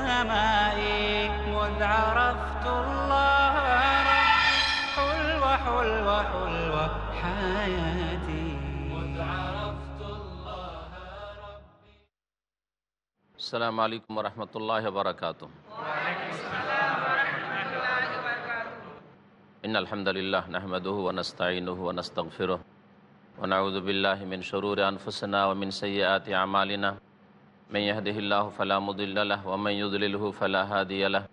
السماء مذ عرفت الله ربي حلوة حلوة حلوة حياتي. مذ عرفت الله ربي السلام عليكم ورحمة الله وبركاته. إن الحمد لله نحمده ونستعينه ونستغفره ونعوذ بالله من شرور أنفسنا ومن سيئات أعمالنا. من يهده الله فلا مضل له ومن يضلله فلا هادي له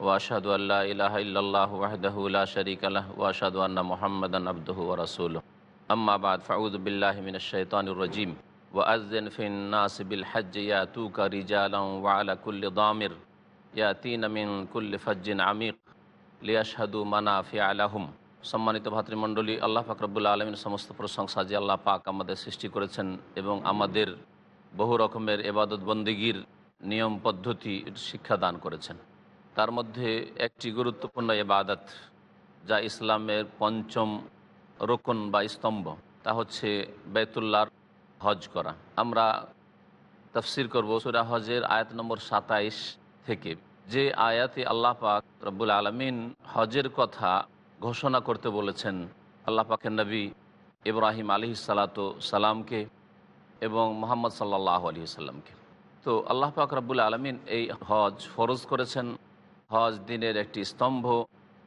وأشهد أن لا إله إلا الله وحده لا شريك له وأشهد أن محمدا عبده ورسوله أما بعد فأعوذ بالله من الشيطان الرجيم وأذن في الناس بالحج ياتوك رجالا وعلى كل ضامر ياتين من كل فج عميق লিয়াশাহাদু মানাফি আলাহুম সম্মানিত ভাতৃমণ্ডলী আল্লাহ ফাকরবুল্লা আলমীর সমস্ত প্রশংসা যে আল্লাহ পাক আমাদের সৃষ্টি করেছেন এবং আমাদের বহু রকমের এবাদত বন্দিগির নিয়ম পদ্ধতি শিক্ষা দান করেছেন। তার মধ্যে একটি গুরুত্বপূর্ণ এবাদত যা ইসলামের পঞ্চম রোকন বা স্তম্ভ, তা হচ্ছে বেতুল্লার হজ করা। আমরা তফসির করব সুরা হজের আয়াত নম্বর সাতাইশ থেকে। যে আয়াতে আল্লাহ পাক রব্বুল আলমিন হজের কথা ঘোষণা করতে বলেছেন, আল্লাহ পাকের নবী ইব্রাহিম আলি সালাত সালামকে এবং মোহাম্মদ সাল্লাহ আলি সাল্লামকে তো আল্লাহ পাক রব্বুল আলমিন এই হজ ফরজ করেছেন। হজ দিনের একটি স্তম্ভ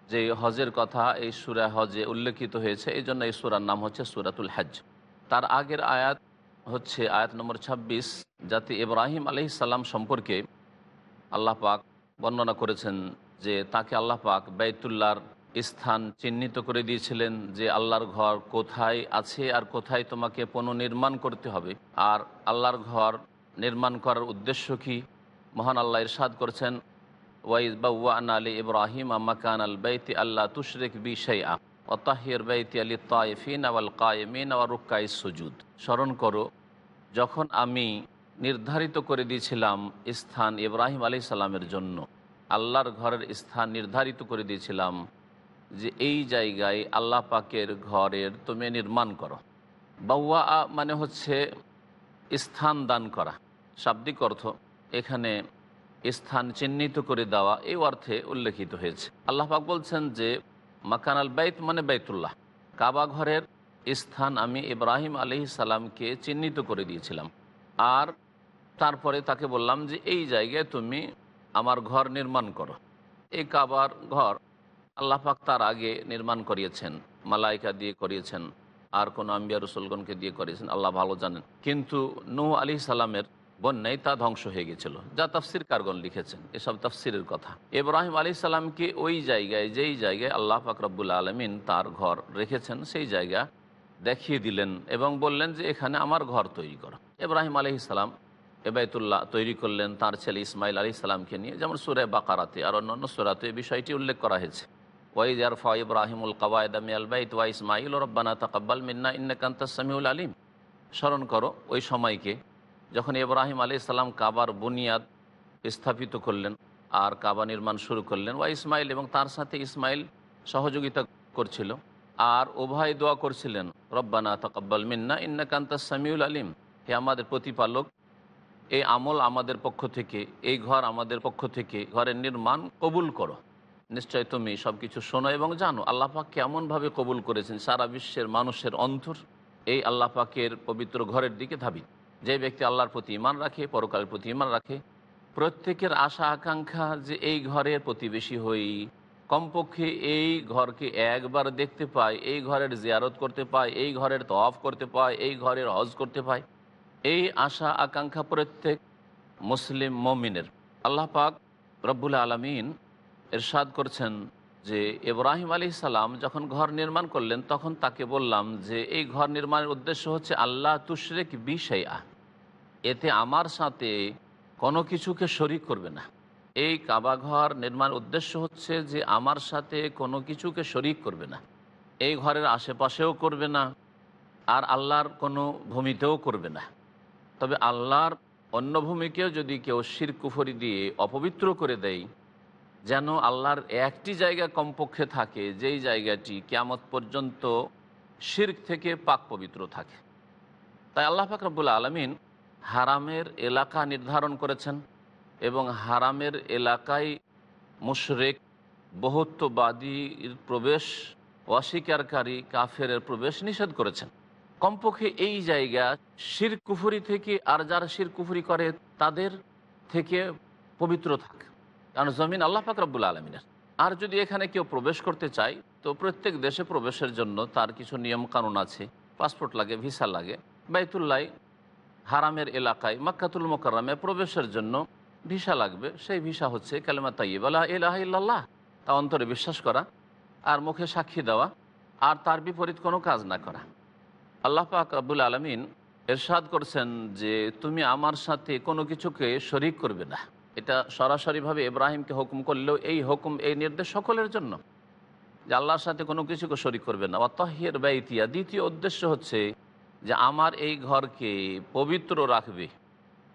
যে হজের কথা এই সুরা হজে উল্লেখিত হয়েছে এই জন্য এই সুরার নাম হচ্ছে সুরাতুল হজ তার আগের আয়াত হচ্ছে আয়াত নম্বর ২৬ যাতে ইব্রাহিম আলি সাল্লাম সম্পর্কে আল্লাহ পাক বর্ণনা করেছেন যে তাকে আল্লাহ পাক বাইতুল্লাহর স্থান চিহ্নিত করে দিয়েছিলেন যে আল্লাহর ঘর কোথায় আছে আর কোথায় তোমাকে পুনর্নির্মাণ করতে হবে। আর আল্লাহর ঘর নির্মাণ করার উদ্দেশ্য কি? মহান আল্লাহ ইরশাদ করেছেন, ওয়াইজ বাউআন আলী ইব্রাহিম আম্মাকান আল বাইতি আল্লাহ তুশরেক বি শাইআ। ওতাহির বাইতি আলী তাইফিন আওয়াল কায়েমিন আওয়া রুক্কাই সুজুদ। স্মরণ করো, যখন আমি নির্ধারিত করে দিয়েছিলাম স্থান ইব্রাহিম আলী সাল্লামের জন্য, আল্লাহর ঘরের স্থান নির্ধারিত করে দিয়েছিলাম যে এই জায়গায় আল্লাহ পাকের ঘরের তুমি নির্মাণ করো। বাউয়া মানে হচ্ছে স্থান দান করা। শাব্দিক অর্থ, এখানে স্থান চিহ্নিত করে দেওয়া, এই অর্থে উল্লেখিত হয়েছে। আল্লাহ পাক বলছেন যে মাকান আল বাইত মানে বাইতুল্লাহ। কাবা ঘরের স্থান আমি ইব্রাহিম আলি সালামকে চিহ্নিত করে দিয়েছিলাম। আর তারপরে তাকে বললাম যে, এই জায়গায় তুমি আমার ঘর নির্মাণ করো। এই কাবার ঘর আল্লাহ পাক তার আগে নির্মাণ করিয়েছেন, মালাইকা দিয়ে করিয়েছেন, আর কোনো আম্বিয়া রসুলগণকে দিয়ে করিয়েছেন, আল্লাহ ভালো জানেন। কিন্তু নূ আলি সালামের বন্যায় তা ধ্বংস হয়ে গেছিল যা তাফসির কারগণ লিখেছেন, এসব তাফসিরের কথা। ইব্রাহিম আলী সালামকে ওই জায়গায়, যেই জায়গায় আল্লাহ ফাকরাবুল আলমিন তার ঘর রেখেছেন, সেই জায়গা দেখিয়ে দিলেন এবং বললেন যে, এখানে আমার ঘর তৈরি করো। ইব্রাহিম আলি সালাম এবায়তুল্লাহ তৈরি করলেন, তার ছেলে ইসমাইল আলী সালামকে নিয়ে। যেমন সুরে বাকারাতে আর অন্যান্য সুরাতে বিষয়টি উল্লেখ করা হয়েছে। ওয়াইজ আরফা ইব্রাহিমুল কবায়দামি আলবাইত ওয়া ইসমাইল রব্বানা তাকাব্বাল মিন্না ইন্নাকান্ত সামিউল আলিম। স্মরণ করো ওই সময়কে যখন ইব্রাহিম আলী সাল্লাম কাবার বুনিয়াদ স্থাপিত করলেন আর কাবা নির্মাণ শুরু করলেন। ওয়া ইসমাইল এবং তার সাথে ইসমাইল সহযোগিতা করছিল আর উভয় দোয়া করছিলেন, রব্বানা তাকাব্বাল মিন্না ইন্নাকান্ত সামিউল আলিম। হে আমাদের প্রতিপালক, এই আমল আমাদের পক্ষ থেকে, এই ঘর আমাদের পক্ষ থেকে ঘরের নির্মাণ কবুল করো। নিশ্চয় তুমি সব কিছু শোনো এবং জানো, আল্লাহ পাক কেমনভাবে কবুল করেছেন সারা বিশ্বের মানুষের অন্তর। এই আল্লাহ পাকের পবিত্র ঘরের দিকে ধাবি যে ব্যক্তি আল্লাহর প্রতি ইমান রাখে, পরকালের প্রতি ইমান রাখে, প্রত্যেকের আশা, আকাঙ্ক্ষা যে এই ঘরের প্রতিবেশী হই। কমপক্ষে এই ঘরকে একবার দেখতে পায়, এই ঘরের জিয়ারত করতে পায়, এই ঘরের তফ করতে পায়, এই ঘরের হজ করতে পায়। এই আশা, আকাঙ্ক্ষা প্রত্যেক মুসলিম মমিনের। আল্লাহ পাক রব্বুল আলমিন এরশাদ করছেন যে ইব্রাহিম আলী সালাম যখন ঘর নির্মাণ করলেন, তখন তাকে বললাম যে, এই ঘর নির্মাণের উদ্দেশ্য হচ্ছে আল্লাহ তুশরেক বিষয়া এতে আমার সাথে কোনো কিছুকে শরিক করবে না। এই কাবা ঘর নির্মাণ উদ্দেশ্য হচ্ছে যে, আমার সাথে কোনো কিছুকে শরিক করবে না। এই ঘরের আশেপাশেও করবে না আর আল্লাহর কোনো ভূমিতেও করবে না। তবে আল্লাহর অন্য ভূমিকেও যদি কেউ শির কুফরি দিয়ে অপবিত্র করে দেয় যেন আল্লাহর একটি জায়গা কমপক্ষে থাকে, যেই জায়গাটি কেয়ামত পর্যন্ত শির্ক থেকে পাক পবিত্র থাকে। তাই আল্লাহ ফাকরাবুল আলমিন হারামের এলাকা নির্ধারণ করেছেন এবং হারামের এলাকায় মুশরেক, বহুত্ববাদীর প্রবেশ, অস্বীকারী কাফের প্রবেশ নিষেধ করেছেন। কমপক্ষে এই জায়গা শির কুফুরি থেকে আর যারা শির কুফুরি করে, তাদের থেকে পবিত্র থাকে। কারণ জমিন আল্লাহ ফাকরাবুল আলমিনের। আর যদি এখানে কেউ প্রবেশ করতে চায়, তো প্রত্যেক দেশে প্রবেশের জন্য তার কিছু নিয়ম কানুন আছে। পাসপোর্ট লাগে, ভিসা লাগে। বাইতুল্লাহ হারামের এলাকায়, মাক্কাতুল মোকাররামে প্রবেশের জন্য ভিসা লাগবে। সেই ভিসা হচ্ছে কালেমা তাইব আল্লাহ ইলাহ ইল্লাল্লাহ। তা অন্তরে বিশ্বাস করা আর মুখে সাক্ষী দেওয়া আর তার বিপরীত কোনো কাজ না করা। আল্লাহ পাক আব্বুল আলমিন এরশাদ করছেন যে, তুমি আমার সাথে কোনো কিছুকে শরিক করবে না। এটা সরাসরিভাবে ইব্রাহিমকে হুকুম করলেও এই হুকুম, এই নির্দেশ সকলের জন্য। যে আল্লাহর সাথে কোনো কিছুকে শরিক করবে না। অতহের ব্যয়তিয়া দ্বিতীয় উদ্দেশ্য হচ্ছে যে আমার এই ঘরকে পবিত্র রাখবে,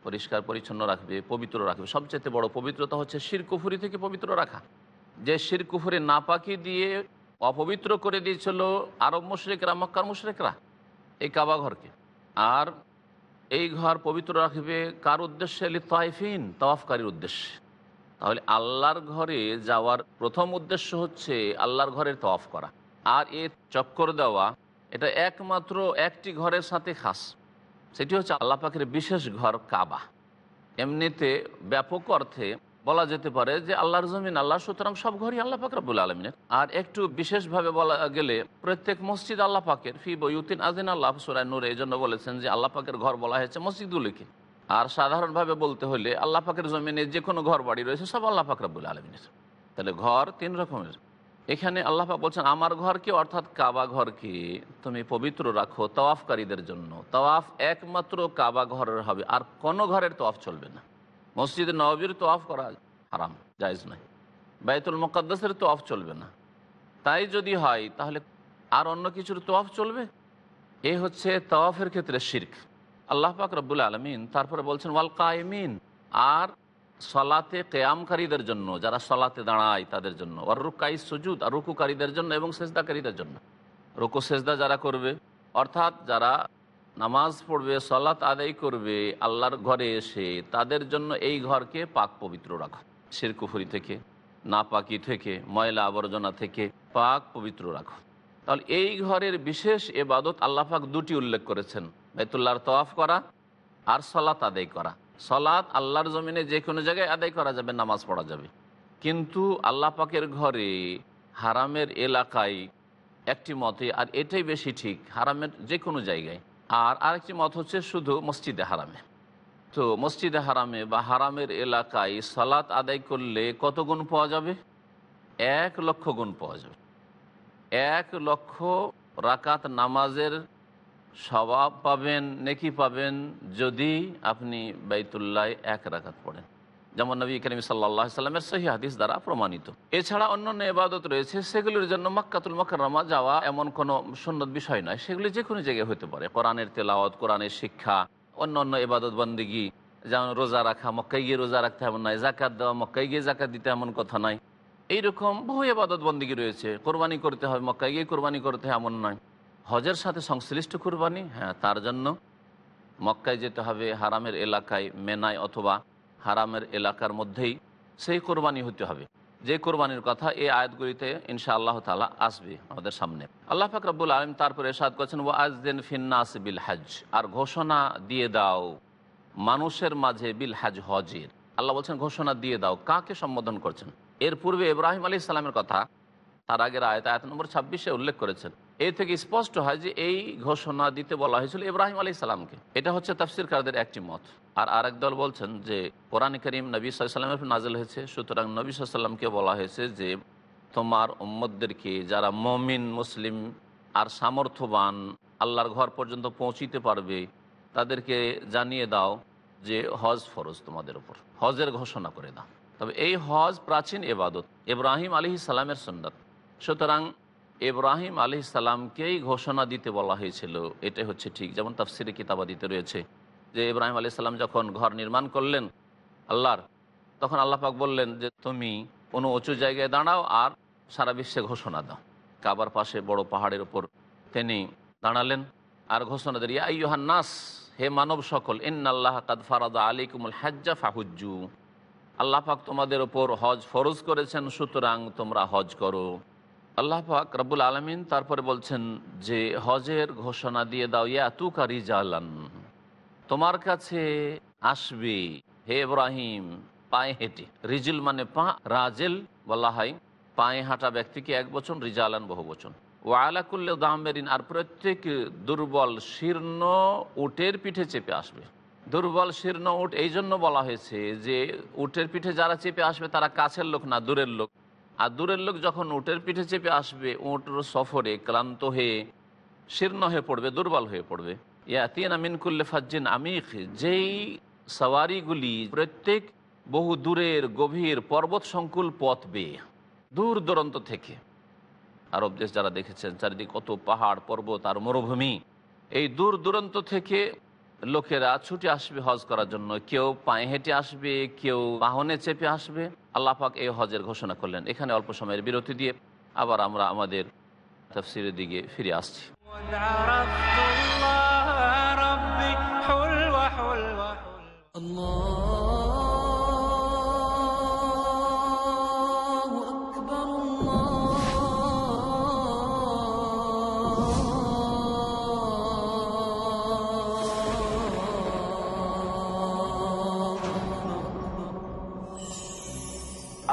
পরিষ্কার, পরিচ্ছন্ন রাখবে, পবিত্র রাখবে। সবচেয়ে বড় পবিত্রতা হচ্ছে শিরকুফুরি থেকে পবিত্র রাখা। যে শিরকুফুরি নাপাকি দিয়ে অপবিত্র করে দিয়েছিল আরব মুশরেকরা, মক্কার মুশরেকরা, এই কাবা ঘরকে। আর এই ঘর পবিত্র রাখবে কার উদ্দেশ্যে? লি তাইফিন, তওয়াফকারীর উদ্দেশ্যে। তাহলে আল্লাহর ঘরে যাওয়ার প্রথম উদ্দেশ্য হচ্ছে আল্লাহর ঘরের তওয়াফ করা। আর এ চক্কর দেওয়া, এটা একমাত্র একটি ঘরের সাথে খাস। সেটি হচ্ছে আল্লাহ পাখির বিশেষ ঘর কাবা। এমনিতে ব্যাপক অর্থে বলা যেতে পারে যে আল্লাহর জমিন, আল্লাহ, সুতরাং সব ঘরই আল্লাহ পাক রব্বুল আলমিনের। আর একটু বিশেষভাবে বলা গেলে প্রত্যেক মসজিদ আল্লাহ পাকের। ফি বইউদ্দিন আদিন আল্লাহ সুরায় নূরে, এই জন্য বলেছেন যে আল্লাহ পাকের ঘর বলা হয়েছে মসজিদগুলিকে আর সাধারণভাবে বলতে হলে আল্লাহ পাকের জমিনে যে কোনো ঘর বাড়ি রয়েছে, সব আল্লাহ পাক রব্বুল আলমিনের। তাহলে ঘর তিন রকমের। এখানে আল্লাহ পাক বলছেন, আমার ঘরকে অর্থাৎ কাবা ঘরকে তুমি পবিত্র রাখো তওয়াফকারীদের জন্য। তওয়াফ একমাত্র কাবা ঘরের হবে, আর কোনো ঘরের তওয়াফ চলবে না। মসজিদ নবীর তোয়াফ করা হারাম, জায়জ নয়। বাইতুল মোকাদ্দাসের তোয়াফ চলবে না। তাই যদি হয়, তাহলে আর অন্য কিছুর তোয়াফ চলবে? এ হচ্ছে তওয়াফের ক্ষেত্রে শির্ক। আল্লাহ পাক রব্বুল আলমিন তারপরে বলছেন, ওয়াল কায়মিন আর সলাতে কেয়ামকারীদের জন্য, যারা সলাতে দাঁড়ায় তাদের জন্য। আর রুকাই সুজুদ, আর রুকুকারীদের জন্য এবং সেজদাকারীদের জন্য। রুকু, সেজদা যারা করবে, অর্থাৎ যারা নামাজ পড়বে, সলাত আদায় করবে, আল্লাহর ঘরে এসে তাদের জন্য এই ঘরকে পাক পবিত্র রাখো। শিরকুফুরি থেকে, নাপাকি থেকে, ময়লা আবর্জনা থেকে পাক পবিত্র রাখো। তাহলে এই ঘরের বিশেষ এবাদত আল্লাহ পাক দুটি উল্লেখ করেছেন বেতুল্লাহর তওয়াফ করা আর সলাত আদায় করা। সলাত আল্লাহর জমিনে যে কোনো জায়গায় আদায় করা যাবে, নামাজ পড়া যাবে। কিন্তু আল্লাহ পাকের ঘরে হারামের এলাকায় একটি মতে, আর এটাই বেশি ঠিক, হারামের যে কোনো জায়গায় আর আরেকটি মত হচ্ছে শুধু মসজিদে হারামে। তো মসজিদে হারামে বা হারামের এলাকায় সালাত আদায় করলে কত গুণ পাওয়া যাবে? এক লক্ষ গুণ পাওয়া যাবে। এক লক্ষ রাকাত নামাজের স্বভাব পাবেন, নেকি পাবেন যদি আপনি বাইতুল্লায় এক রাকাত পড়েন। যেমন নবী করিম সাল্লাহ সাল্লামের সহি হাদিস দ্বারা প্রমাণিত। এছাড়া অন্যান্য এবাদত রয়েছে, সেগুলির জন্য মাক্কাতুল মকরমা যাওয়া এমন কোনো সুন্নত বিষয় নয়। সেগুলি যে কোনো জায়গায় হতে পারে। কোরআনের তেলাওয়াত, কোরআনের শিক্ষা অন্য অন্য এবাদত বন্দিগি, যেমন রোজা রাখা মক্কাই গিয়ে রোজা রাখতে এমন নয়। জাকাত দেওয়া মক্কাই গিয়ে জাকাত দিতে এমন কথা নয়। এইরকম বহু এবাদত বন্দিগি রয়েছে। কোরবানি করতে হবে মক্কাই গিয়ে কোরবানি করতে হয় এমন নয়। হজের সাথে সংশ্লিষ্ট কোরবানি হ্যাঁ তার জন্য মক্কায় যেতে হবে হারামের এলাকায়, মেনায় অথবা হারামের এলাকার মধ্যেই সেই কোরবানি হতে হবে। যে কোরবানির কথা এই আয়াতগুলিতে ইনশা আল্লাহ তালা আসবে আমাদের সামনে। আল্লাহ ফাকরাবুল আলম তারপরে সাদ করছেন ও আজদিন ফিন্নাস বিল হাজ আর ঘোষণা দিয়ে দাও, মানুষের মাঝে বিল হাজ হজের আল্লাহ বলছেন, ঘোষণা দিয়ে দাও। কাকে সম্বোধন করছেন? এর পূর্বে ইব্রাহিম আলী ইসলামের কথা তার আগের আয়ত আয়ত নম্বর ছাব্বিশে উল্লেখ করেছেন। এই থেকে স্পষ্ট হয় যে এই ঘোষণা দিতে বলা হয়েছিল ইব্রাহিম আলী সালামকে। এটা হচ্ছে তাফসির কারদের একটি মত। আর আরেক দল বলছেন যে কোরআন করিম নবী সাল্লামের নাজেল হয়েছে। সুতরাং নবী সাল্লামকে বলা হয়েছে যে তোমার উম্মদদেরকে যারা মমিন, মুসলিম আর সামর্থ্যবান আল্লাহর ঘর পর্যন্ত পৌঁছিতে পারবে, তাদেরকে জানিয়ে দাও যে হজ ফরজ তোমাদের উপর। হজের ঘোষণা করে দাও। তবে এই হজ প্রাচীন এবাদত ইব্রাহিম আলী সালামের সন্ন্যত সুতরাং ইব্রাহিম আলী সালামকেই ঘোষণা দিতে বলা হয়েছিল। এটাই হচ্ছে ঠিক। যেমন তাফসিরে কিতাবাদিতে রয়েছে যে ইব্রাহিম আলী সাল্লাম যখন ঘর নির্মাণ করলেন আল্লাহর, তখন আল্লাহ পাক বললেন যে, তুমি কোনো উঁচু জায়গায় দাঁড়াও আর সারা বিশ্বে ঘোষণা দাও। কাবার পাশে বড় পাহাড়ের ওপর তিনি দাঁড়ালেন আর ঘোষণা দেন, ইয়া নাস, হে মানব সকল ইন আল্লাহ কাদ ফারাদা আলিকুমুল হাজ্জা ফাহুজ্জু। আল্লাহ পাক তোমাদের ওপর হজ ফরজ করেছেন, সুতরাং তোমরা হজ করো। আল্লাহ পাক রব্বুল আলমিন তারপরে বলছেন যে, হজের ঘোষণা দিয়ে দাও, ইয়া তুকা রিজালান। তোমার কাছে আসবে, হে ইব্রাহিম, পায়ে হেঁটে। রিজিল মানে পা, রাজেল বলা হয় পায়ে হাঁটা ব্যক্তিকে এক বচন, রিজালান বহু বচন। ও আলাকুল্লে দামেরিন, আর প্রত্যেক দুর্বল শীর্ণ উটের পিঠে চেপে আসবে। দুর্বল শীর্ণ উট, এই জন্য বলা হয়েছে যে, উটের পিঠে যারা চেপে আসবে, তারা কাছের লোক না, দূরের লোক। আর দূরের লোক যখন উটের পিঠে চেপে আসবে উটের সফরে ক্লান্ত হয়ে শীর্ণ হয়ে পড়বে, দুর্বল হয়ে পড়বে। ইয়াতিন আমিন কুল্লে ফাজ্জিন আমিক যেই সওয়ারিগুলি প্রত্যেক বহু দূরের গভীর পর্বত সংকুল পথ বেয়ে, দূর দূরান্ত থেকে। আরব দেশ যারা দেখেছেন, চারিদিক কত পাহাড়, পর্বত আর মরুভূমি, এই দূর দূরান্ত থেকে লোকেরা ছুটে আসবে হজ করার জন্য। কেউ পায়ে হেঁটে আসবে, কেউ বাহনে চেপে আসবে। আল্লাপাক এই হজের ঘোষণা করলেন। এখানে অল্প সময়ের বিরতি দিয়ে আবার আমরা আমাদের তফসিরের দিকে ফিরে আসছি। Allah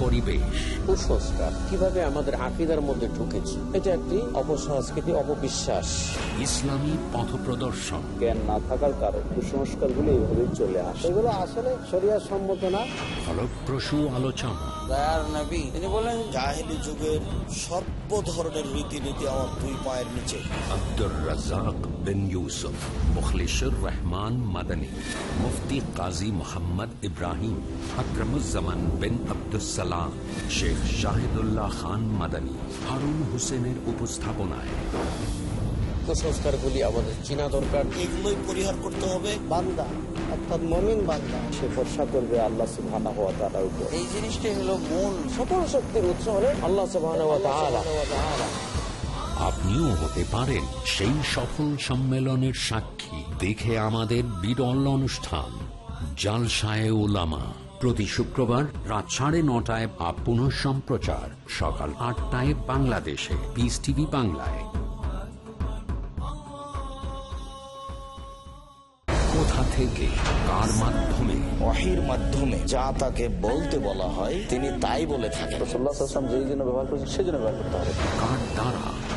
পরিবেশ। কুসংস্কার কীভাবে আমাদের আকিদার মধ্যে ঢুকেছে এটা একটি অপসংস্কৃতি অপবিশ্বাস। ইসলামী পথ প্রদর্শন। জ্ঞান না থাকার কারণে কুসংস্কারগুলো এইভাবে চলে আসে। এগুলো আসলে শরিয়ার সম্মত না। ফলপ্রসূ আলোচনা। তিনি বলেন জাহেলি যুগের সর্ব ধরনের রীতিনীতি আমার দুই পায়ের নিচে। আব্দুর রাজাক বিন ইউসুফ মুখলিসুর রহমান মাদানী মুফতি কাজী মোহাম্মদ ইব্রাহিম আকরমুজ্জামান বিন আব্দুসালাম শেখ শাহিদুল্লাহ খান মাদানী হারুন হোসেনের উপস্থাপনায়। কুসংস্কারগুলি আমাদের চিনা দরকার। এগুলোই পরিহার করতে হবে। বান্দা অর্থাৎ মমিন বান্দা সে ভরসা করবে আল্লাহ সুবহানাহু ওয়া তাআলার উপর। এই জিনিসটাই হলো মূল। সকল শক্তির উৎস হলেন আল্লাহ সুবহানাহু ওয়া তাআলা। আপনিও হতে পারেন সেই সফল সম্মেলনের সাক্ষী। দেখে আমাদের বিরল অনুষ্ঠান জালসায় ওলামা প্রতি শুক্রবার রাত সাড়ে নটায় বা পুনঃ সম্প্রচার সকাল আটটায় বাংলাদেশে। পিস টিভি বাংলায়। কোথা থেকে কার মাধ্যমে? ওয়াহির মাধ্যমে যা তাকে বলতে বলা হয় তিনি তাই বলে থাকেন। ব্যবহার করেছেন সেই জন্য ব্যবহার করতে হবে। কার দ্বারা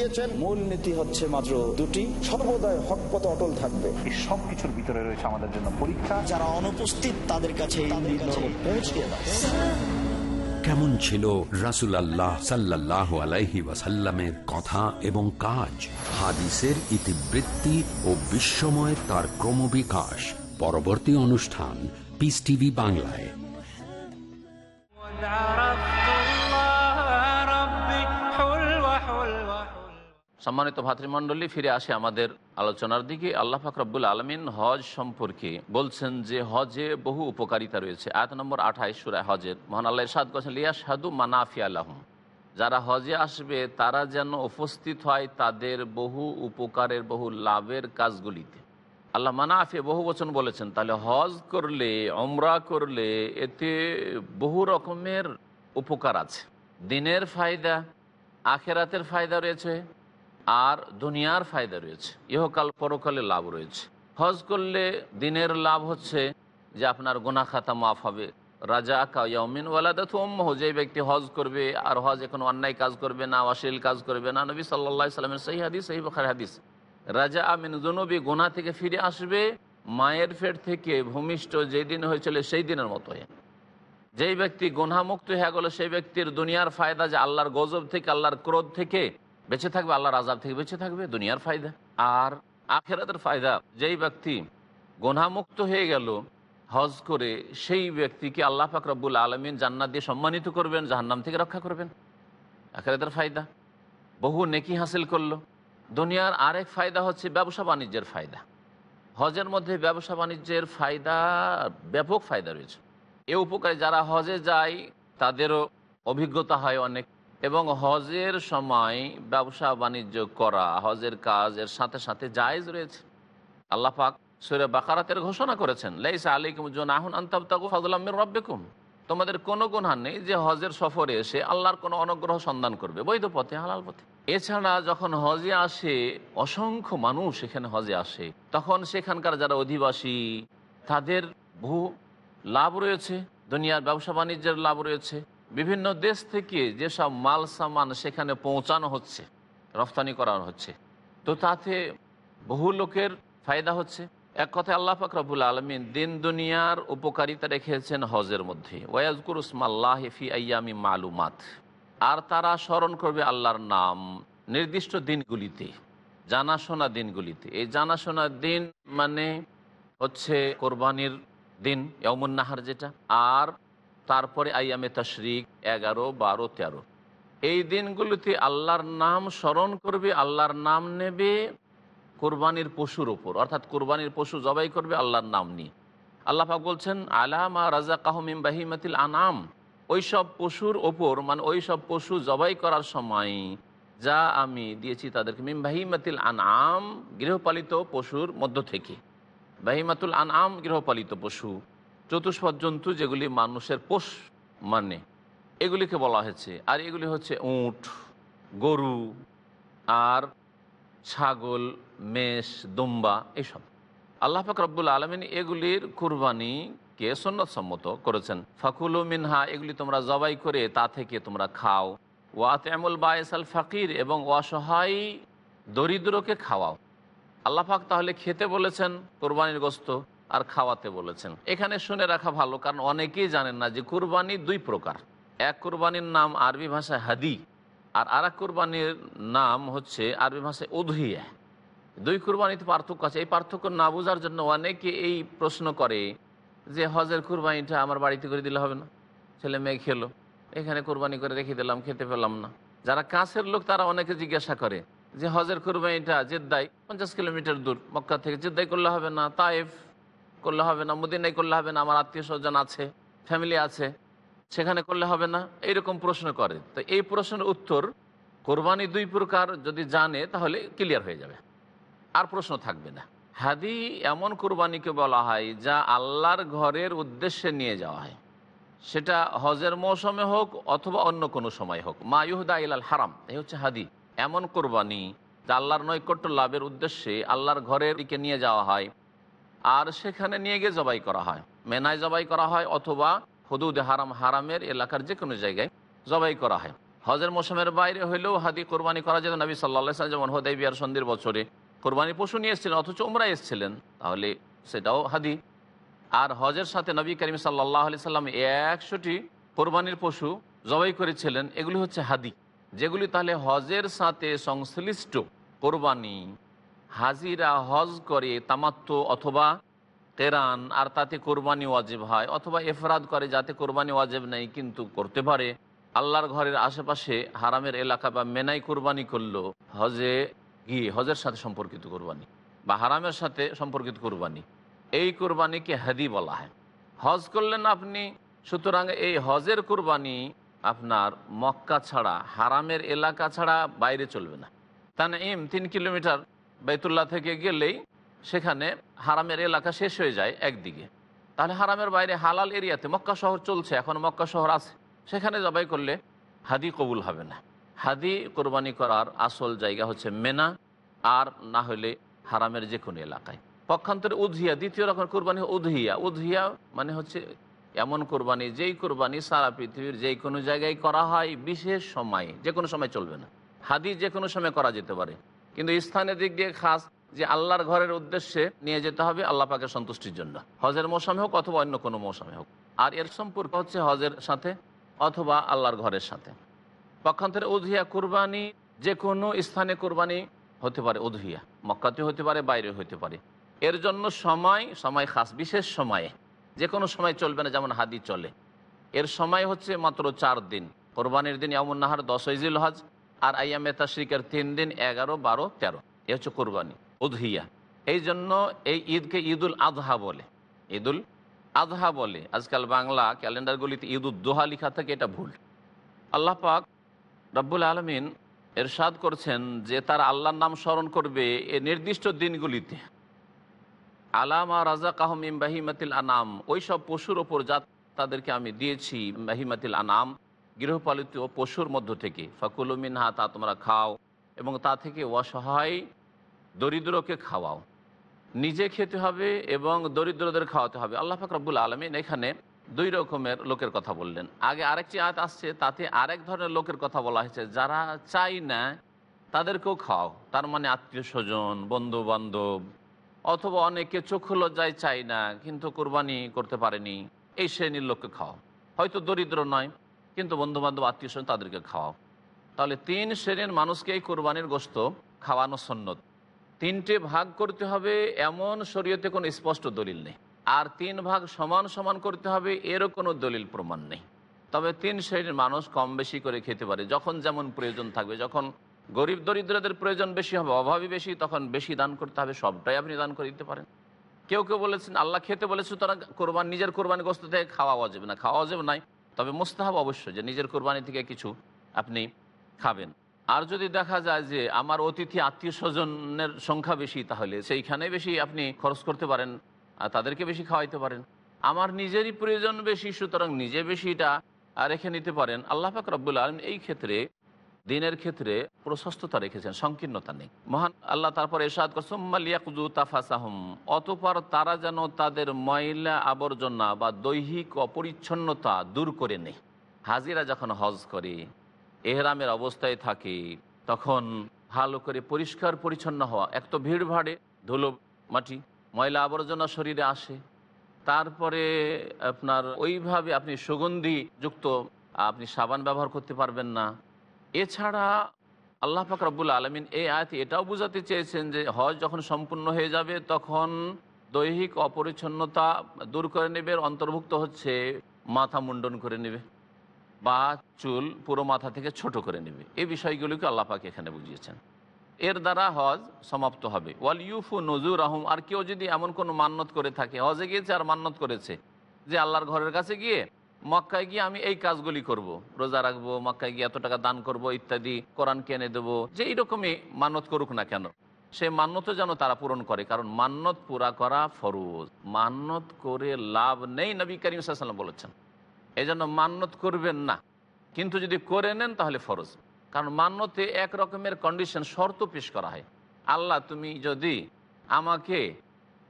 দিয়েছেন। মূল নীতি হচ্ছে মাত্র দুটি। সর্বদাই হক পথে অটল থাকবে। এই সব কিছুর ভিতরে রয়েছে আমাদের জন্য পরীক্ষা। যারা অনুপস্থিত তাদের কাছে এই পৌঁছে কেমন ছিল রাসুল আল্লাহ সাল্লাহ আলাইহি ওয়াসাল্লামের কথা এবং কাজ? হাদিসের ইতিবৃত্তি ও বিশ্বময় তার ক্রমবিকাশ। পরবর্তী অনুষ্ঠান পিস টিভি বাংলায়। সম্মানিত ভাতৃমণ্ডলী, ফিরে আসে আমাদের আলোচনার দিকে। আল্লাহ ফাকরাবুল আলমিন হজ সম্পর্কে বলছেন যে হজে বহু উপকারিতা রয়েছে। আয়াত নম্বর আঠাইশ, সুরায় হজের। মহান আল্লাহ সাদ করছেন লিয়া সাদু মানাফি আল্লাহম যারা হজে আসবে, তারা যেন উপস্থিত হয় তাদের বহু উপকারের, বহু লাভের কাজগুলিতে। আল্লাহ মানাফে বহু বচন বলেছেন, তাহলে হজ করলে অমরা করলে এতে বহু রকমের উপকার আছে। দিনের ফায়দা, আখেরাতের ফায়দা রয়েছে আর দুনিয়ার ফায়দা রয়েছে। ইহকাল পরকালে লাভ রয়েছে। হজ করলে দিনের লাভ হচ্ছে যে আপনার গোনা খাতা মাফ হবে। রাজা কাউমিন ওয়ালাদাত ওম্মহ যে ব্যক্তি হজ করবে আর হজ এখন অন্যায় কাজ করবে না, অশ্লীল কাজ করবে না, নবী সাল্লাহ সাল্লামের সেই হাদিস সেই বখার হাদিস। রাজা আমিন জনবী গোনা থেকে ফিরে আসবে, মায়ের ফের থেকে ভূমিষ্ঠ যেদিন হয়েছিল সেই দিনের মতো যেই ব্যক্তি গুনামুক্ত হয়ে গেল, সেই ব্যক্তির দুনিয়ার ফায়দা যে আল্লাহর গজব থেকে, আল্লাহর ক্রোধ থেকে বেঁচে থাকবে, আল্লাহর আজাব থেকে বেঁচে থাকবে, দুনিয়ার ফায়দা। আর আখেরাতের ফায়দা, যেই ব্যক্তি গুনামুক্ত হয়ে গেল, হজ করে সেই ব্যক্তিকে আল্লাহ ফাকরাবুল আলমিন জান্নাত দিয়ে সম্মানিত করবেন, জাহান্নাম থেকে রক্ষা করবেন। আখেরাতের ফায়দা, বহু নেকি হাসিল করল। দুনিয়ার আরেক ফায়দা হচ্ছে ব্যবসা বাণিজ্যের ফায়দা। হজের মধ্যে ব্যবসা বাণিজ্যের ফায়দা, ব্যাপক ফায়দা রয়েছে। এ উপকারে যারা হজে যায়, তাদেরও অভিজ্ঞতা হয় অনেক। এবং হজের সময় ব্যবসা বাণিজ্য করা, হজের কাজের সাথে সাথে জায়েজ রয়েছে। আল্লাহ পাক সুরে বাকারাতের ঘোষণা করেছেন, লাইসা আলাইকুম জোনাহুন আন্তাবতাগু ফাদুল্লামির রব্বেকুম। তোমাদের কোনো গুণা নেই যে হজের সফরে এসে আল্লাহর কোনো অনুগ্রহ সন্ধান করবে। বৈধ পথে, হালাল পথে। এছাড়া যখন হজে আসে, অসংখ্য মানুষ এখানে হজে আসে। তখন সেখানকার যারা অধিবাসী, তাদের বহু লাভ রয়েছে, দুনিয়ার ব্যবসা বাণিজ্যের লাভ রয়েছে। বিভিন্ন দেশ থেকে যেসব মাল সামান সেখানে পৌঁছানো হচ্ছে, রফতানি করানো হচ্ছে, তো তাতে বহু লোকের ফায়দা হচ্ছে। এক কথায় আল্লাহ ফাকরাবুল আলমিন দিন দুনিয়ার উপকারিতা রেখেছেন হজের মধ্যে। ওয়াজকুর উসমাল্লাহ ফি আয়ামি মালুমাত। আর তারা স্মরণ করবে আল্লাহর নাম নির্দিষ্ট দিনগুলিতে, জানাশোনা দিনগুলিতে। এই জানাশোনা দিন মানে হচ্ছে কোরবানির দিন নাহার যেটা। আর তারপরে আইয়ামে তশরিক এগারো, বারো, তেরো। এই দিনগুলিতে আল্লাহর নাম স্মরণ করবে, আল্লাহর নাম নেবে কোরবানির পশুর ওপর অর্থাৎ কোরবানির পশু জবাই করবে আল্লাহর নাম নিয়ে। আল্লাহ পাক বলছেন আলামা রাজা কাহমিম বাহিমাতিল আনাম ওই সব পশুর ওপর মানে ওই সব পশু জবাই করার সময় যা আমি দিয়েছি তাদেরকে মিম বাহিমাতিল আনাম গৃহপালিত পশুর মধ্য থেকে। বাহিমাতুল আনাম গৃহপালিত পশু। চতুষ্পদ জন্তু যেগুলি মানুষের পোষ মানে এগুলিকে বলা হয়েছে। আর এগুলি হচ্ছে উঁট, গরু, আর ছাগল, মেষ, দুম্বা এসব। আল্লাহ পাক রব্বুল আলমিন এগুলির কুরবানিকে সন্ন্যতসম্মত করেছেন। ফাকুল মিনহা, এগুলি তোমরা জবাই করে তা থেকে তোমরা খাও। ওয়াত এমুল বায়েসাল ফাকির, এবং অসহায় দরিদ্রকে খাওয়াও। আল্লাহ পাক তাহলে খেতে বলেছেন কোরবানির গোস্ত আর খাওয়াতে বলেছেন। এখানে শুনে রাখা ভালো, কারণ অনেকেই জানেন না যে কুরবানি দুই প্রকার। এক কুরবানির নাম আরবি ভাষায় হাদি, আর আর এক কুরবানির নাম হচ্ছে আরবি ভাষায় উধহিয়া দুই কুরবানিতে পার্থক্য আছে। এই পার্থক্য না বোঝার জন্য অনেকে এই প্রশ্ন করে যে, হজের কুরবানিটা আমার বাড়িতে করে দিলে হবে না। ছেলে মেয়ে খেলো। এখানে কোরবানি করে রেখে দিলাম, খেতে পেলাম না। যারা কাছের লোক, তারা অনেকে জিজ্ঞাসা করে যে, হজের কুরবানিটা জেদ্দাই পঞ্চাশ কিলোমিটার দূর, মক্কা থেকে জেদ্দাই করলে হবে না? তাইফ করলে হবে না মদিনাই করলে হবে না, আমার আত্মীয় স্বজন আছে ফ্যামিলি আছে, সেখানে করলে হবে না, এইরকম প্রশ্ন করে। তো এই প্রশ্নের উত্তর কোরবানি দুই প্রকার, যদি জানে তাহলে ক্লিয়ার হয়ে যাবে। আর প্রশ্ন থাকবে না। হাদি এমন কোরবানিকে বলা হয় যা আল্লাহর ঘরের উদ্দেশ্যে নিয়ে যাওয়া হয়। সেটা হজের মৌসুমে হোক অথবা অন্য কোনো সময় হোক। মা ইহুদা ইলাল হারাম, এই হচ্ছে হাদি। এমন কোরবানি যা আল্লাহর নৈকট্য লাভের উদ্দেশ্যে আল্লাহর ঘরের দিকে নিয়ে যাওয়া হয়। আর সেখানে নিয়ে গিয়ে জবাই করা হয়। মেনায় জবাই করা হয় অথবা হদুদ হারাম হারামের এলাকার যে কোনো জায়গায় জবাই করা হয়। হজের মৌসুমের বাইরে হইলেও হাদি কোরবানি করা যেত নবী সাল্লাম যেমন হোদাই বিয়ার সন্ধির বছরে কোরবানি পশু নিয়ে এসেছিলেন অথচ উমরা এসেছিলেন, তাহলে সেটাও হাদি। আর হজের সাথে নবী করিম সাল্লাহ আলি সাল্লাম একশোটি কোরবানির পশু জবাই করেছিলেন, এগুলি হচ্ছে হাদি। যেগুলি তাহলে হজের সাথে সংশ্লিষ্ট কোরবানি। হাজিরা হজ করে তামাত্ম অথবা কেরান আর তাতে কোরবানি ওয়াজিব হয় অথবা এফরাদ করে যাতে কোরবানি ওয়াজিব নেই কিন্তু করতে পারে। আল্লাহর ঘরের আশেপাশে হারামের এলাকা বা মেনাই কোরবানি করল হজে গিয়ে হজের সাথে সম্পর্কিত কোরবানি বা হারামের সাথে সম্পর্কিত কোরবানি। এই কোরবানিকে হাদি বলা হয়। হজ করলেন আপনি, সুতরাং এই হজের কোরবানি আপনার মক্কা ছাড়া, হারামের এলাকা ছাড়া বাইরে চলবে না। তানঈম তিন কিলোমিটার বাইতুল্লাহ থেকে গেলেই সেখানে হারামের এলাকা শেষ হয়ে যায় একদিকে। তাহলে হারামের বাইরে হালাল এরিয়াতে মক্কা শহর চলছে, এখন মক্কা শহর আছে। সেখানে জবাই করলে হাদি কবুল হবে না। হাদি কোরবানি করার আসল জায়গা হচ্ছে মেনা, আর না হলে হারামের যে কোনো এলাকায়। পক্ষান্তরে উধহিয়া দ্বিতীয় রকম কোরবানি উধহিয়া উধহিয়া মানে হচ্ছে এমন কোরবানি, যেই কোরবানি সারা পৃথিবীর যে কোনো জায়গায় করা হয়, বিশেষ সময়ে যে কোনো সময় চলবে না। হাদি যে কোনো সময় করা যেতে পারে। কিন্তু স্থানের দিক দিয়ে খাস যে আল্লাহর ঘরের উদ্দেশ্যে নিয়ে যেতে হবে আল্লাহ পাকের সন্তুষ্টির জন্য। হজের মৌসুমে হোক অথবা অন্য কোনো মৌসুমে হোক। আর এর সম্পর্ক হচ্ছে হজের সাথে অথবা আল্লাহর ঘরের সাথে। পক্ষান্তরে উধহিয়া কুরবানি যে কোনো স্থানে কোরবানি হতে পারে উধহিয়া মক্কাতে হতে পারে বাইরে হতে পারে। এর জন্য সময় সময় খাস, বিশেষ সময়ে। যে কোনো সময় চলবে না, যেমন হাদি চলে। এর সময় হচ্ছে মাত্র চার দিন। কোরবানির দিন নাহার, দশ জিল হজ আর আইয়ামে তাশরিকের তিন দিন, এগারো, বারো, তেরো। এ হচ্ছে কোরবানি উধহিয়া এই জন্য এই ঈদকে ঈদুল আজহা বলে। ঈদুল আজহা বলে। আজকাল বাংলা ক্যালেন্ডারগুলিতে ঈদ উদ্দোহা লিখা থাকে, এটা ভুল। আল্লাহ পাক রব্বুল আলমিন এরশাদ করছেন যে তার আল্লাহর নাম স্মরণ করবে এ নির্দিষ্ট দিনগুলিতে। আলামা রাজা কাহমিম বাহিমাতিল আনাম ওই সব পশুর ওপর যা তাদেরকে আমি দিয়েছি, বাহিমাতিল আনাম গৃহপালিত পশুর মধ্য থেকে। ফাকুল মিনহা, তা তোমরা খাও এবং তা থেকে অসহায় দরিদ্রকে খাওয়াও। নিজে খেতে হবে এবং দরিদ্রদের খাওয়াতে হবে। আল্লাহ পাক রব্বুল আলমিন এখানে দুই রকমের লোকের কথা বললেন। আগে আরেকটি আয়াত আসছে, তাতে আরেক ধরনের লোকের কথা বলা হয়েছে। যারা চাই না, তাদেরকেও খাও। তার মানে আত্মীয় স্বজন বন্ধু বান্ধব অথবা অনেকে চক্ষু লজ্জায় চাই না, কিন্তু কোরবানি করতে পারেনি, এই শ্রেণির লোককে খাও। হয়তো দরিদ্র নয় কিন্তু বন্ধু বান্ধব আত্মীয় স্বজন তাদেরকে খাওয়াও। তাহলে তিন শ্রেণির মানুষকে এই কোরবানির গোস্ত খাওয়ানো সন্ন্যত তিনটে ভাগ করতে হবে, এমন শরীয়তে কোনো স্পষ্ট দলিল নেই। আর তিন ভাগ সমান সমান করতে হবে, এরও কোনো দলিল প্রমাণ নেই। তবে তিন শ্রেণির মানুষ কম বেশি করে খেতে পারে। যখন যেমন প্রয়োজন থাকবে, যখন গরিব দরিদ্রদের প্রয়োজন বেশি হবে অভাবী বেশি, তখন বেশি দান করতে হবে, সবটাই আপনি দান করে দিতে পারেন। কেউ কেউ বলেছেন, আল্লাহ খেতে বলেছে তারা কোরবান, নিজের কোরবানি গোস্ত থেকে খাওয়া অজেব না। খাওয়া যাবে নাই। তবে মোস্তাহাব অবশ্য যে নিজের কোরবানি থেকে কিছু আপনি খাবেন। আর যদি দেখা যায় যে আমার অতিথি আত্মীয় স্বজনের সংখ্যা বেশি, তাহলে সেইখানে বেশি আপনি খরচ করতে পারেন, আর তাদেরকে বেশি খাওয়াইতে পারেন। আমার নিজেরই প্রয়োজন বেশি, সুতরাং নিজে বেশিটা রেখে নিতে পারেন। আল্লাহ পাক রব্বুল আলম এই ক্ষেত্রে দিনের ক্ষেত্রে প্রশস্ততা রেখেছেন, সংকীর্ণতা নেই। মহান আল্লাহ তারপর এরশাদ করসম্মালিয়াকুজু তাফাসাহম অতপর তারা যেন তাদের ময়লা আবর্জনা বা দৈহিক অপরিচ্ছন্নতা দূর করে নেই হাজিরা যখন হজ করে, এহরামের অবস্থায় থাকে, তখন ভালো করে পরিষ্কার পরিচ্ছন্ন হওয়া, এক তো ভিড় ভাড়ে ধুলো, মাটি, ময়লা আবর্জনা শরীরে আসে। তারপরে আপনার ওইভাবে আপনি সুগন্ধি যুক্ত আপনি সাবান ব্যবহার করতে পারবেন না। এছাড়া আল্লাহ পাক রব্বুল আলমিন এই আয়তে এটাও বোঝাতে চেয়েছেন যে হজ যখন সম্পূর্ণ হয়ে যাবে, তখন দৈহিক অপরিচ্ছন্নতা দূর করে নেবে অন্তর্ভুক্ত হচ্ছে মাথা মুন্ডন করে নেবে বা চুল পুরো মাথা থেকে ছোট করে নেবে। এই বিষয়গুলিকে আল্লাহ পাক এখানে বুঝিয়েছেন। এর দ্বারা হজ সমাপ্ত হবে। ওয়াল ইউফু নজুর আহম আর কেউ যদি এমন কোনো মান্যত করে থাকে, হজে গিয়েছে আর মান্যত করেছে যে আল্লাহর ঘরের কাছে গিয়ে মক্কায় গিয়ে আমি এই কাজগুলি করব। রোজা রাখব, মক্কায় গিয়ে এত টাকা দান করব ইত্যাদি, কোরআন কেনে দেবো যে এইরকমই মান্যত করুক না কেন। সে মান্যতও যেন তারা পূরণ করে, কারণ মান্যত পুরা করা ফরজ। মান্যত করে লাভ নেই নবী করিম সাল্লাম বলেছেন। এই জন্য মান্যত করবেন না। কিন্তু যদি করে নেন তাহলে ফরজ। কারণ মান্যতে এক রকমের কন্ডিশন শর্ত পেশ করা হয়। আল্লাহ, তুমি যদি আমাকে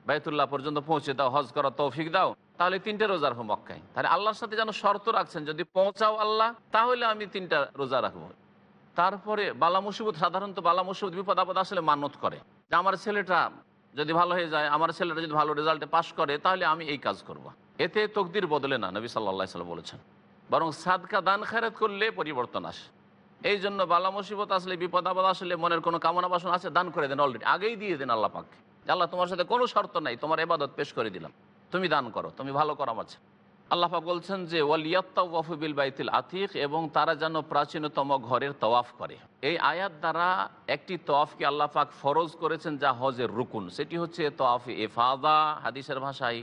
বায়তুল্লাহ পর্যন্ত পৌঁছে দাও, হজ করা তৌফিক দাও তাহলে তিনটে রোজা রাখব মক্কায়। তাহলে আল্লাহর সাথে যেন শর্ত রাখছেন, যদি পৌঁছাও আল্লাহ, তাহলে আমি তিনটা রোজা রাখব। তারপরে বালা মুসিবত, সাধারণত বালা মুসিবত, বিপদ আপদ আসলে মানত করে। যে আমার ছেলেটা যদি ভালো হয়ে যায়, আমার ছেলেটা যদি ভালো রেজাল্টে পাশ করে, তাহলে আমি এই কাজ করব। এতে তকদির বদলে না, নবী সাল্লাহ সাল্লাম বলেছেন। বরং সাদকা দান খায়রাত করলে পরিবর্তন আসে। এই জন্য বালা মুসিবত আসলে, বিপদ আপদ আসলে, মনের কোনো কামনা বাসনা আছে, দান করে দেন অলরেডি আগেই দিয়ে দেন আল্লাহ পাককে। আল্লাহ তোমার সাথে কোনো শর্ত নাই, তোমার এবাদত পেশ করে দিলাম। তুমি দান করো, তুমি ভালো করো আমার। আল্লাহ বলছেন যে ওয়ালিয়াত্তাউফিল বাইতুল আতিক, এবং তারা যেন প্রাচীনতম ঘরের তওয়াফ করে। এই আয়াত দ্বারা একটি তওয়াফকে আল্লাহ পাক ফরজ করেছেন যা হজের রুকুন। সেটি হচ্ছে তওয়াফে এফাদা, হাদিসের ভাষায়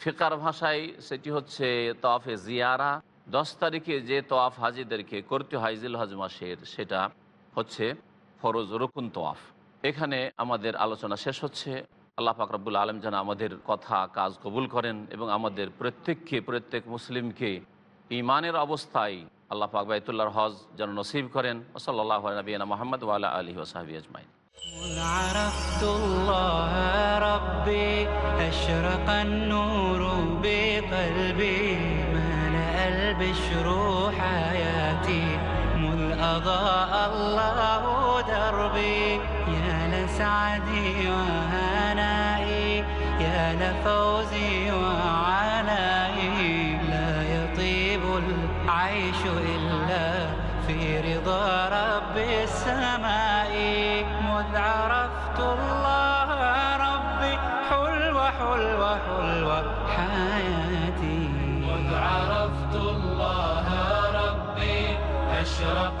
ফিকার ভাষায়। সেটি হচ্ছে তওয়াফে জিয়ারা। দশ তারিখে যে তওয়াফ হাজিদেরকে করতে হয় জিল হজ সেটা হচ্ছে ফরজ রুকুন তওয়াফ। এখানে আমাদের আলোচনা শেষ হচ্ছে। আল্লাহ পাক রব্বুল আলম যেন আমাদের কথা কাজ কবুল করেন এবং আমাদের প্রত্যেককে প্রত্যেক মুসলিমকে ইমানের অবস্থায় আল্লাহ পাক বাইতুল্লাহর হজ যেন নসিব করেন ওসল্লাহ নবীনা মোহাম্মদ ওয়ালা আলী ওসাহাবি আজমাইন مذ عرفت الله ربي أشرق النور بقلبي ملأ البشر حياتي مذ أضاء الله دربي يا لسعدي وهنائي يا لفوزي وعنائي لا يطيب العيش إلا في رضا رب السماء. مذ عرفت الله ربي حلوة حلوة حلوة حياتي. مذ عرفت الله ربي أشرق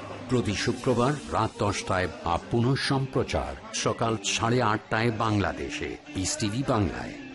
প্রতি শুক্রবার রাত দশটায় বা পুনঃ সম্প্রচার সকাল সাড়ে আটটায় বাংলাদেশে পিস বাংলায়।